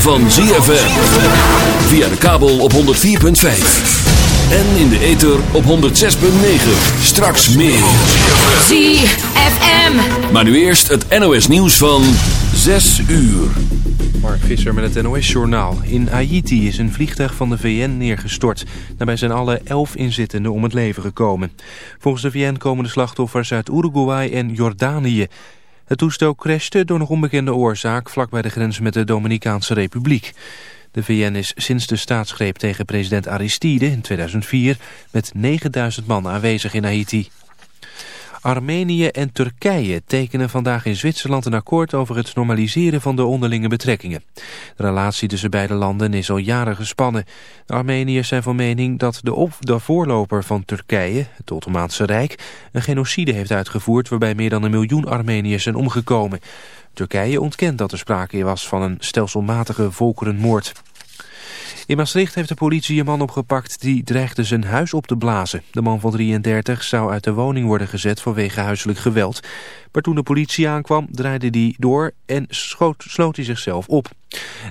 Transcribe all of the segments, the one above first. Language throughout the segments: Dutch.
van ZFM. Via de kabel op 104.5. En in de ether op 106.9. Straks meer. ZFM. Maar nu eerst het NOS nieuws van 6 uur. Mark Visser met het NOS-journaal. In Haiti is een vliegtuig van de VN neergestort. Daarbij zijn alle elf inzittenden om het leven gekomen. Volgens de VN komen de slachtoffers uit Uruguay en Jordanië. Het toestel crashte door nog onbekende oorzaak vlakbij de grens met de Dominicaanse Republiek. De VN is sinds de staatsgreep tegen president Aristide in 2004 met 9000 man aanwezig in Haiti. Armenië en Turkije tekenen vandaag in Zwitserland een akkoord over het normaliseren van de onderlinge betrekkingen. De relatie tussen beide landen is al jaren gespannen. De Armeniërs zijn van mening dat de, de voorloper van Turkije, het Ottomaanse Rijk, een genocide heeft uitgevoerd waarbij meer dan een miljoen Armeniërs zijn omgekomen. Turkije ontkent dat er sprake was van een stelselmatige volkerenmoord. In Maastricht heeft de politie een man opgepakt die dreigde zijn huis op te blazen. De man van 33 zou uit de woning worden gezet vanwege huiselijk geweld. Maar toen de politie aankwam draaide hij door en schoot, sloot hij zichzelf op.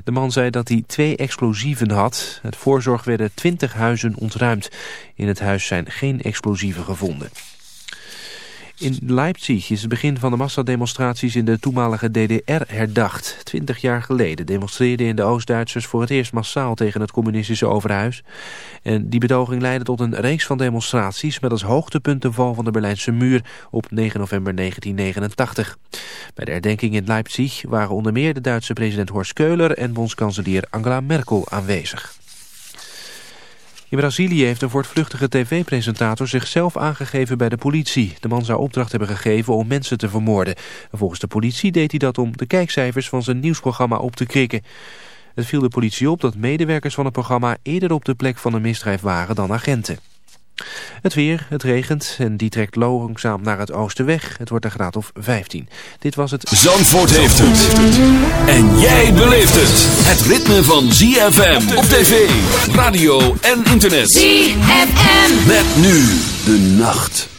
De man zei dat hij twee explosieven had. Het voorzorg werden 20 huizen ontruimd. In het huis zijn geen explosieven gevonden. In Leipzig is het begin van de massademonstraties in de toenmalige DDR herdacht. Twintig jaar geleden demonstreerden in de Oost-Duitsers voor het eerst massaal tegen het communistische overhuis. En die betoging leidde tot een reeks van demonstraties met als hoogtepunt de val van de Berlijnse muur op 9 november 1989. Bij de herdenking in Leipzig waren onder meer de Duitse president Horst Keuler en bondskanselier Angela Merkel aanwezig. In Brazilië heeft een voortvluchtige tv-presentator zichzelf aangegeven bij de politie. De man zou opdracht hebben gegeven om mensen te vermoorden. volgens de politie deed hij dat om de kijkcijfers van zijn nieuwsprogramma op te krikken. Het viel de politie op dat medewerkers van het programma eerder op de plek van een misdrijf waren dan agenten. Het weer, het regent en die trekt langzaam naar het oosten weg. Het wordt een graad of 15. Dit was het... Zandvoort heeft het. En jij beleeft het. Het ritme van ZFM op tv, radio en internet. ZFM. Met nu de nacht.